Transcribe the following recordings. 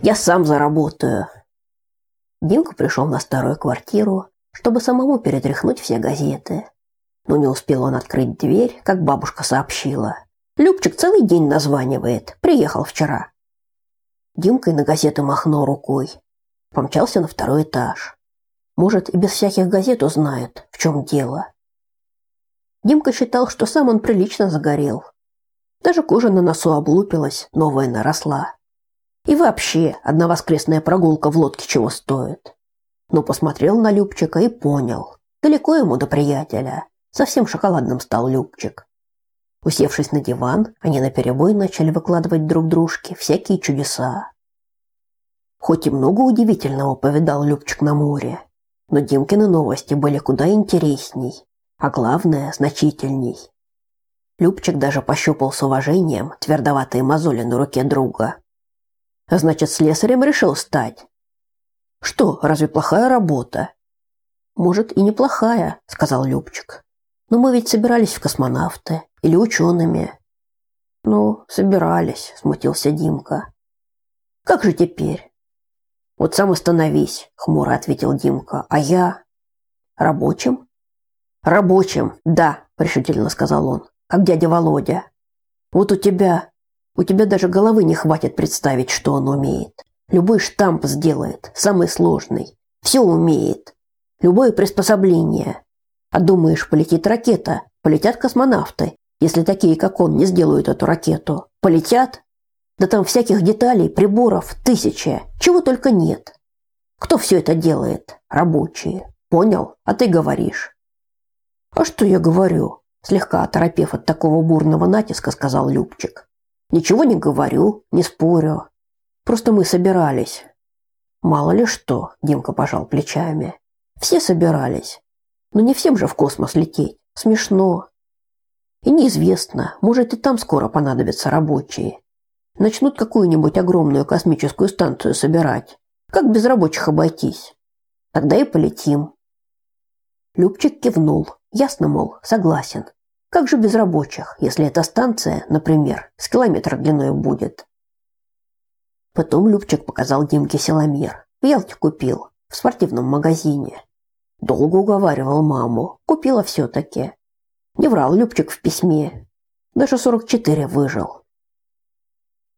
Я сам заработаю. Димка пришел на старую квартиру, чтобы самому перетряхнуть все газеты. Но не успел он открыть дверь, как бабушка сообщила. Любчик целый день названивает. Приехал вчера. Димка и на газеты махнул рукой. Помчался на второй этаж. Может, и без всяких газет узнает, в чем дело. Димка считал, что сам он прилично загорел. Даже кожа на носу облупилась, новая наросла. И вообще, одна воскресная прогулка в лодке чего стоит. Но посмотрел на Любчика и понял. Далеко ему до приятеля. Совсем шоколадным стал Любчик. Усевшись на диван, они наперебой начали выкладывать друг дружке всякие чудеса. Хоть и много удивительного повидал Любчик на море, но Димкины новости были куда интересней, а главное, значительней. Любчик даже пощупал с уважением твердоватые мозоли на руке друга. А значит, слесарем решил стать. Что, разве плохая работа? Может, и неплохая, сказал Любчик. Но мы ведь собирались в космонавты или учеными. Ну, собирались, смутился Димка. Как же теперь? Вот сам остановись, хмуро ответил Димка. А я рабочим? Рабочим, да, решительно сказал он. Как дядя Володя. Вот у тебя, у тебя даже головы не хватит представить, что он умеет. Любой штамп сделает, самый сложный. Все умеет. Любое приспособление. А думаешь, полетит ракета, полетят космонавты, если такие, как он, не сделают эту ракету. Полетят? Да там всяких деталей, приборов тысячи, чего только нет. Кто все это делает? Рабочие. Понял? А ты говоришь. А что я говорю? Слегка оторопев от такого бурного натиска, сказал Любчик. Ничего не говорю, не спорю. Просто мы собирались. Мало ли что, Димка пожал плечами. Все собирались. Но не всем же в космос лететь. Смешно. И неизвестно, может и там скоро понадобятся рабочие начнут какую-нибудь огромную космическую станцию собирать. Как без рабочих обойтись? Тогда и полетим. Любчик кивнул. Ясно, мол, согласен. Как же без рабочих, если эта станция, например, с километра длиной будет? Потом Любчик показал Димке силомер. В Ялте купил, в спортивном магазине. Долго уговаривал маму. Купила все-таки. Не врал Любчик в письме. Даже 44 выжил.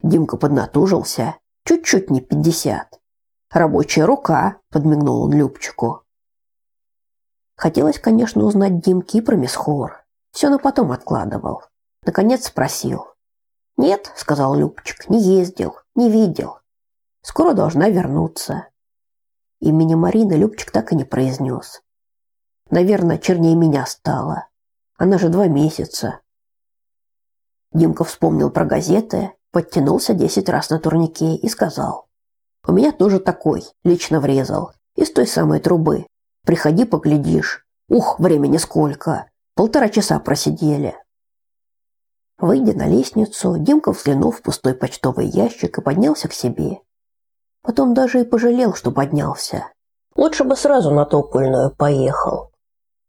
Димка поднатужился. Чуть-чуть не пятьдесят. Рабочая рука, подмигнул он Любчику. Хотелось, конечно, узнать Димки про Месхор. Все на потом откладывал. Наконец спросил. «Нет», — сказал Любчик, — «не ездил, не видел. Скоро должна вернуться». Имени Марины Любчик так и не произнес. Наверное, чернее меня стало. Она же два месяца. Димка вспомнил про газеты, подтянулся десять раз на турнике и сказал. «У меня тоже такой, лично врезал, из той самой трубы. Приходи, поглядишь. Ух, времени сколько. Полтора часа просидели». Выйдя на лестницу, Димка взглянул в пустой почтовый ящик и поднялся к себе. Потом даже и пожалел, что поднялся. Лучше бы сразу на топольную поехал.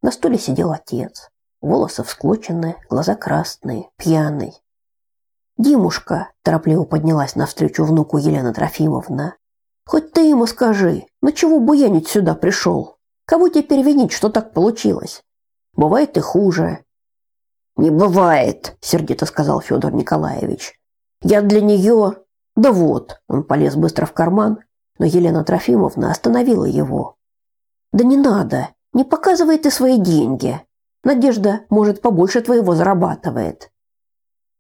На стуле сидел отец. Волосы всклоченные, глаза красные, пьяный. «Димушка», – торопливо поднялась навстречу внуку Елена Трофимовна, – «хоть ты ему скажи, ну чего буянить сюда пришел? Кого теперь винить, что так получилось? Бывает и хуже». «Не бывает», – сердито сказал Федор Николаевич. «Я для нее...» «Да вот», – он полез быстро в карман, но Елена Трофимовна остановила его. «Да не надо, не показывай ты свои деньги. Надежда, может, побольше твоего зарабатывает.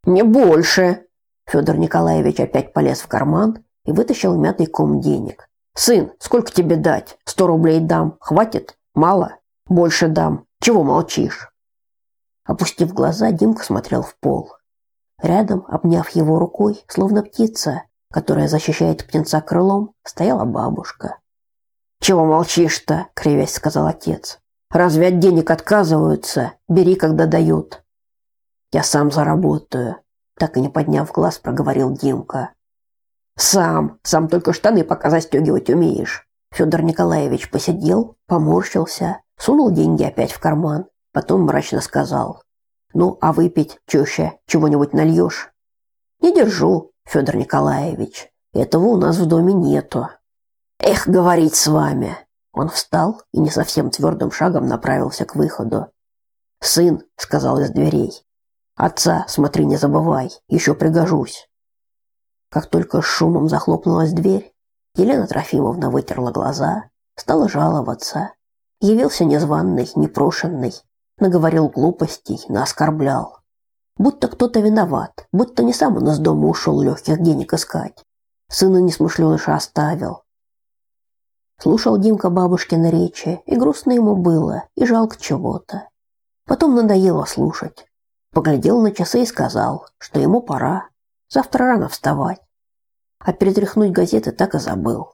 Не больше. Федор Николаевич опять полез в карман и вытащил мятый ком денег. Сын, сколько тебе дать? Сто рублей дам. Хватит? Мало? Больше дам. Чего молчишь? Опустив глаза, Димка смотрел в пол. Рядом, обняв его рукой, словно птица, которая защищает птенца крылом, стояла бабушка. «Чего молчишь-то?» – кривясь сказал отец. «Разве от денег отказываются? Бери, когда дают». Я сам заработаю, так и не подняв глаз, проговорил Димка. Сам, сам только штаны пока застегивать умеешь. Федор Николаевич посидел, поморщился, сунул деньги опять в карман, потом мрачно сказал: "Ну, а выпить, теща, чего-нибудь нальешь?» «Не держу, Федор Николаевич. Этого у нас в доме нету. Эх, говорить с вами. Он встал и не совсем твердым шагом направился к выходу. Сын, сказал из дверей. Отца, смотри, не забывай, еще пригожусь. Как только с шумом захлопнулась дверь, Елена Трофимовна вытерла глаза, стала жаловаться. Явился незваный, непрошенный, наговорил глупостей, наоскорблял. Будто кто-то виноват, будто не сам он из дома ушел легких денег искать. Сына несмышленыша оставил. Слушал Димка бабушкины речи, и грустно ему было, и жалко чего-то. Потом надоело слушать. Поглядел на часы и сказал, что ему пора. Завтра рано вставать. А перетряхнуть газеты так и забыл.